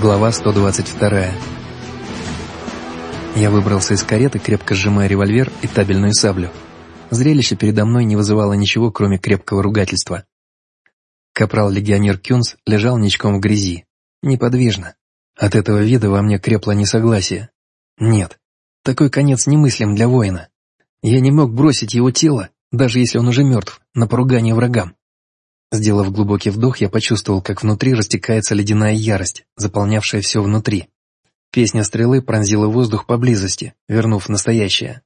Глава 122. Я выбрался из кареты, крепко сжимая револьвер и табельную саблю. Зрелище передо мной не вызывало ничего, кроме крепкого ругательства. Капрал-легионер Кюнс лежал ничком в грязи, неподвижно. От этого вида во мне крепло несогласие. Нет, такой конец немыслим для воина. Я не мог бросить его тело, даже если он уже мертв, на поругание врагам. Сделав глубокий вдох, я почувствовал, как внутри растекается ледяная ярость, заполнявшая все внутри. Песня стрелы пронзила воздух поблизости, вернув настоящее.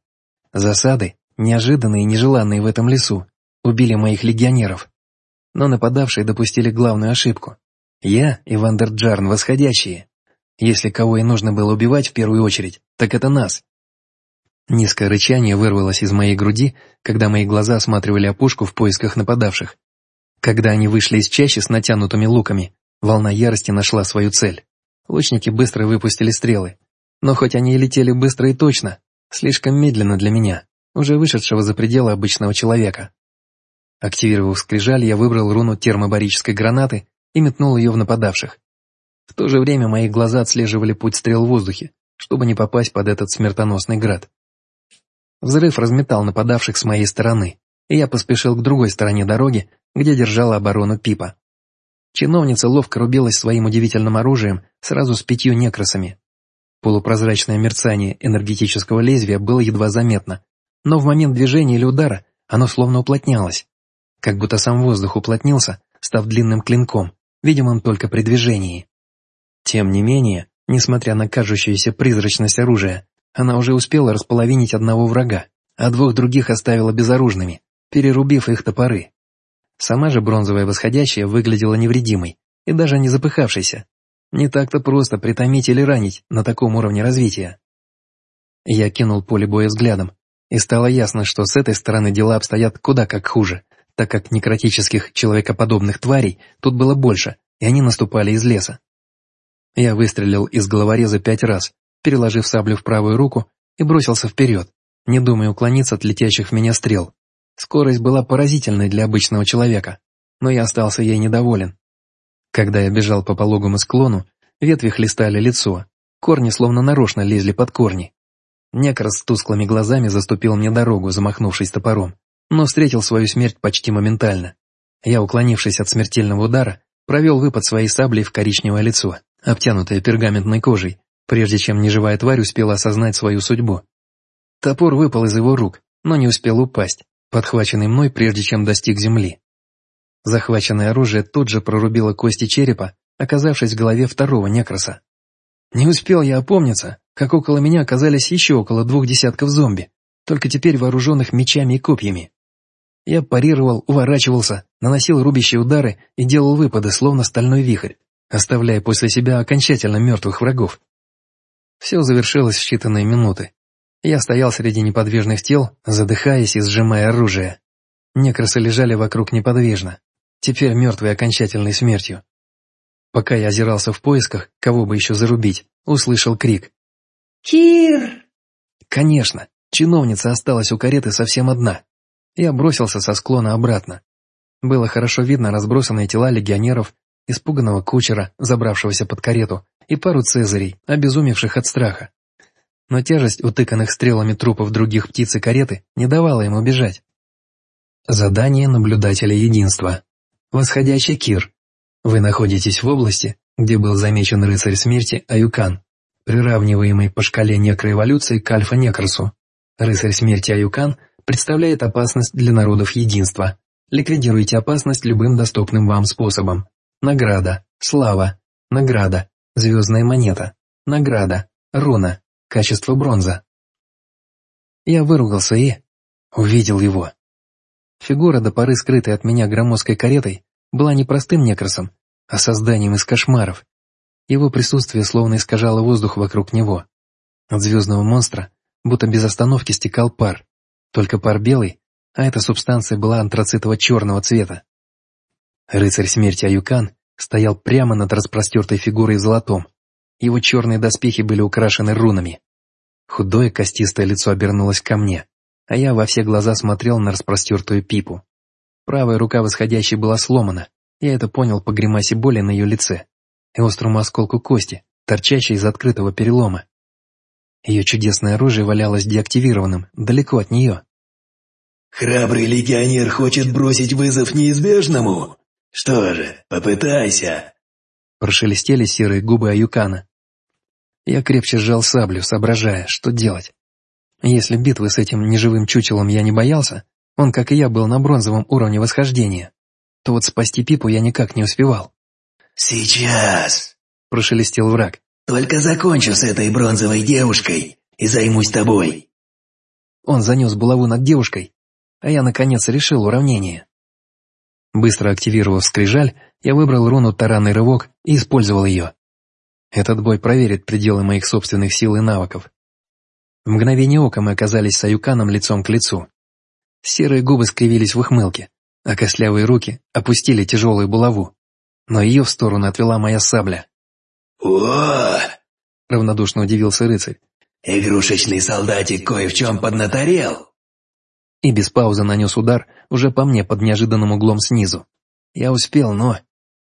Засады, неожиданные и нежеланные в этом лесу, убили моих легионеров. Но нападавшие допустили главную ошибку. Я и Вандерджарн восходящие. Если кого и нужно было убивать в первую очередь, так это нас. Низкое рычание вырвалось из моей груди, когда мои глаза осматривали опушку в поисках нападавших. Когда они вышли из чащи с натянутыми луками, волна ярости нашла свою цель. Лучники быстро выпустили стрелы. Но хоть они и летели быстро и точно, слишком медленно для меня, уже вышедшего за пределы обычного человека. Активировав скрижаль, я выбрал руну термобарической гранаты и метнул ее в нападавших. В то же время мои глаза отслеживали путь стрел в воздухе, чтобы не попасть под этот смертоносный град. Взрыв разметал нападавших с моей стороны, я поспешил к другой стороне дороги, где держала оборону Пипа. Чиновница ловко рубилась своим удивительным оружием сразу с пятью некросами. Полупрозрачное мерцание энергетического лезвия было едва заметно, но в момент движения или удара оно словно уплотнялось, как будто сам воздух уплотнился, став длинным клинком, видимым только при движении. Тем не менее, несмотря на кажущуюся призрачность оружия, она уже успела располовинить одного врага, а двух других оставила безоружными, перерубив их топоры. Сама же бронзовая восходящая выглядела невредимой и даже не запыхавшейся. Не так-то просто притомить или ранить на таком уровне развития. Я кинул поле боя взглядом, и стало ясно, что с этой стороны дела обстоят куда как хуже, так как некротических человекоподобных тварей тут было больше, и они наступали из леса. Я выстрелил из головореза пять раз, переложив саблю в правую руку и бросился вперед, не думая уклониться от летящих в меня стрел. Скорость была поразительной для обычного человека, но я остался ей недоволен. Когда я бежал по пологому склону, ветви хлестали лицо, корни словно нарочно лезли под корни. Некрос с тусклыми глазами заступил мне дорогу, замахнувшись топором, но встретил свою смерть почти моментально. Я, уклонившись от смертельного удара, провел выпад своей саблей в коричневое лицо, обтянутое пергаментной кожей, прежде чем неживая тварь успела осознать свою судьбу. Топор выпал из его рук, но не успел упасть, подхваченный мной, прежде чем достиг земли. Захваченное оружие тут же прорубило кости черепа, оказавшись в голове второго некроса. Не успел я опомниться, как около меня оказались еще около двух десятков зомби, только теперь вооруженных мечами и копьями. Я парировал, уворачивался, наносил рубящие удары и делал выпады, словно стальной вихрь, оставляя после себя окончательно мертвых врагов. Все завершилось в считанные минуты. Я стоял среди неподвижных тел, задыхаясь и сжимая оружие. Некросы лежали вокруг неподвижно, теперь мертвые окончательной смертью. Пока я озирался в поисках, кого бы еще зарубить, услышал крик. «Кир!» Конечно, чиновница осталась у кареты совсем одна. Я бросился со склона обратно. Было хорошо видно разбросанные тела легионеров, испуганного кучера, забравшегося под карету, и пару цезарей, обезумевших от страха но тяжесть утыканных стрелами трупов других птиц и кареты не давала ему бежать. Задание наблюдателя единства. Восходящий Кир. Вы находитесь в области, где был замечен рыцарь смерти Аюкан, приравниваемый по шкале некроэволюции к альфа-некросу. Рыцарь смерти Аюкан представляет опасность для народов единства. Ликвидируйте опасность любым доступным вам способом. Награда, слава, награда, звездная монета, награда, руна, Качество бронза. Я выругался и... увидел его. Фигура до поры скрытая от меня громоздкой каретой была не простым некросом, а созданием из кошмаров. Его присутствие словно искажало воздух вокруг него. От звездного монстра будто без остановки стекал пар, только пар белый, а эта субстанция была антрацитово-черного цвета. Рыцарь смерти Аюкан стоял прямо над распростертой фигурой золотом, его черные доспехи были украшены рунами. Худое костистое лицо обернулось ко мне, а я во все глаза смотрел на распростертую пипу. Правая рука восходящей была сломана, я это понял по гримасе боли на ее лице. и острому осколку кости, торчащей из открытого перелома. Ее чудесное оружие валялось деактивированным, далеко от нее. «Храбрый легионер хочет бросить вызов неизбежному? Что же, попытайся!» Прошелестели серые губы Аюкана. Я крепче сжал саблю, соображая, что делать. Если битвы с этим неживым чучелом я не боялся, он, как и я, был на бронзовом уровне восхождения, то вот спасти Пипу я никак не успевал. «Сейчас!» – прошелестел враг. «Только закончу с этой бронзовой девушкой и займусь тобой!» Он занес булаву над девушкой, а я, наконец, решил уравнение. Быстро активировав скрижаль, я выбрал руну «Таранный рывок» и использовал ее. Этот бой проверит пределы моих собственных сил и навыков. В мгновение ока мы оказались с Аюканом лицом к лицу. Серые губы скривились в ухмылке, а костлявые руки опустили тяжелую булаву. Но ее в сторону отвела моя сабля. «О!» — равнодушно удивился рыцарь. «Игрушечный солдатик кое в чем поднаторел!» И без паузы нанес удар уже по мне под неожиданным углом снизу. Я успел, но...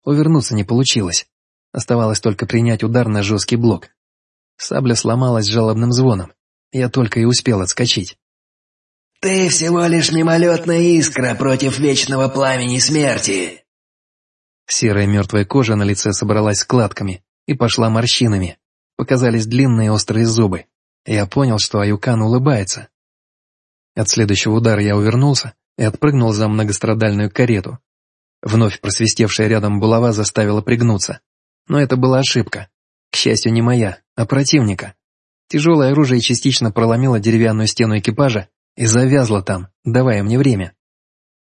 Увернуться не получилось. Оставалось только принять удар на жесткий блок. Сабля сломалась жалобным звоном. Я только и успел отскочить. «Ты всего лишь мимолетная искра против вечного пламени смерти!» Серая мертвая кожа на лице собралась складками и пошла морщинами. Показались длинные острые зубы. Я понял, что Аюкан улыбается. От следующего удара я увернулся и отпрыгнул за многострадальную карету. Вновь просвистевшая рядом булава заставила пригнуться. Но это была ошибка. К счастью, не моя, а противника. Тяжелое оружие частично проломило деревянную стену экипажа и завязло там, давая мне время.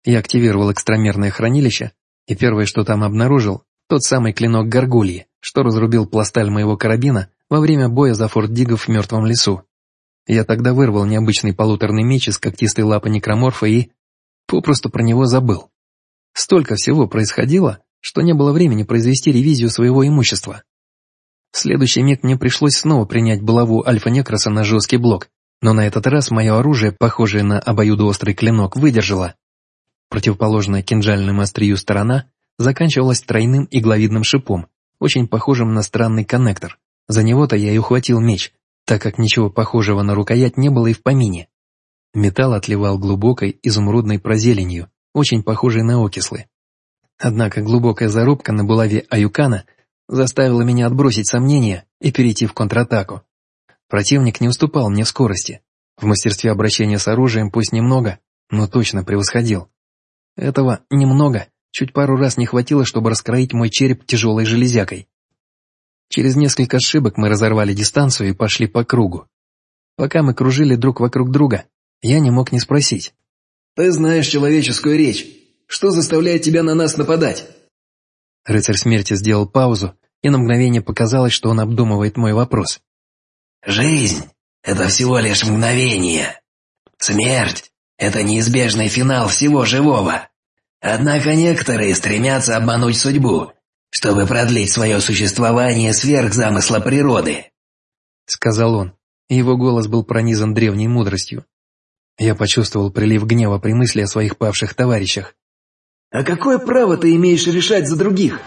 Я активировал экстрамерное хранилище, и первое, что там обнаружил, тот самый клинок горгульи, что разрубил пласталь моего карабина во время боя за форт Дигов в мертвом лесу. Я тогда вырвал необычный полуторный меч из когтистой лапы некроморфа и... попросту про него забыл. Столько всего происходило, что не было времени произвести ревизию своего имущества. В следующий миг мне пришлось снова принять булаву альфа-некроса на жесткий блок, но на этот раз мое оружие, похожее на обоюдоострый клинок, выдержало. Противоположная кинжальному острию сторона заканчивалась тройным игловидным шипом, очень похожим на странный коннектор. За него-то я и ухватил меч, так как ничего похожего на рукоять не было и в помине. Металл отливал глубокой изумрудной прозеленью, очень похожей на окислы. Однако глубокая зарубка на булаве Аюкана заставила меня отбросить сомнения и перейти в контратаку. Противник не уступал мне в скорости. В мастерстве обращения с оружием пусть немного, но точно превосходил. Этого немного, чуть пару раз не хватило, чтобы раскроить мой череп тяжелой железякой. Через несколько ошибок мы разорвали дистанцию и пошли по кругу. Пока мы кружили друг вокруг друга, я не мог не спросить. «Ты знаешь человеческую речь. Что заставляет тебя на нас нападать?» Рыцарь смерти сделал паузу, и на мгновение показалось, что он обдумывает мой вопрос. «Жизнь — это всего лишь мгновение. Смерть — это неизбежный финал всего живого. Однако некоторые стремятся обмануть судьбу, чтобы продлить свое существование сверх замысла природы», — сказал он. Его голос был пронизан древней мудростью. Я почувствовал прилив гнева при мысли о своих павших товарищах. «А какое право ты имеешь решать за других?»